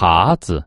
耙子。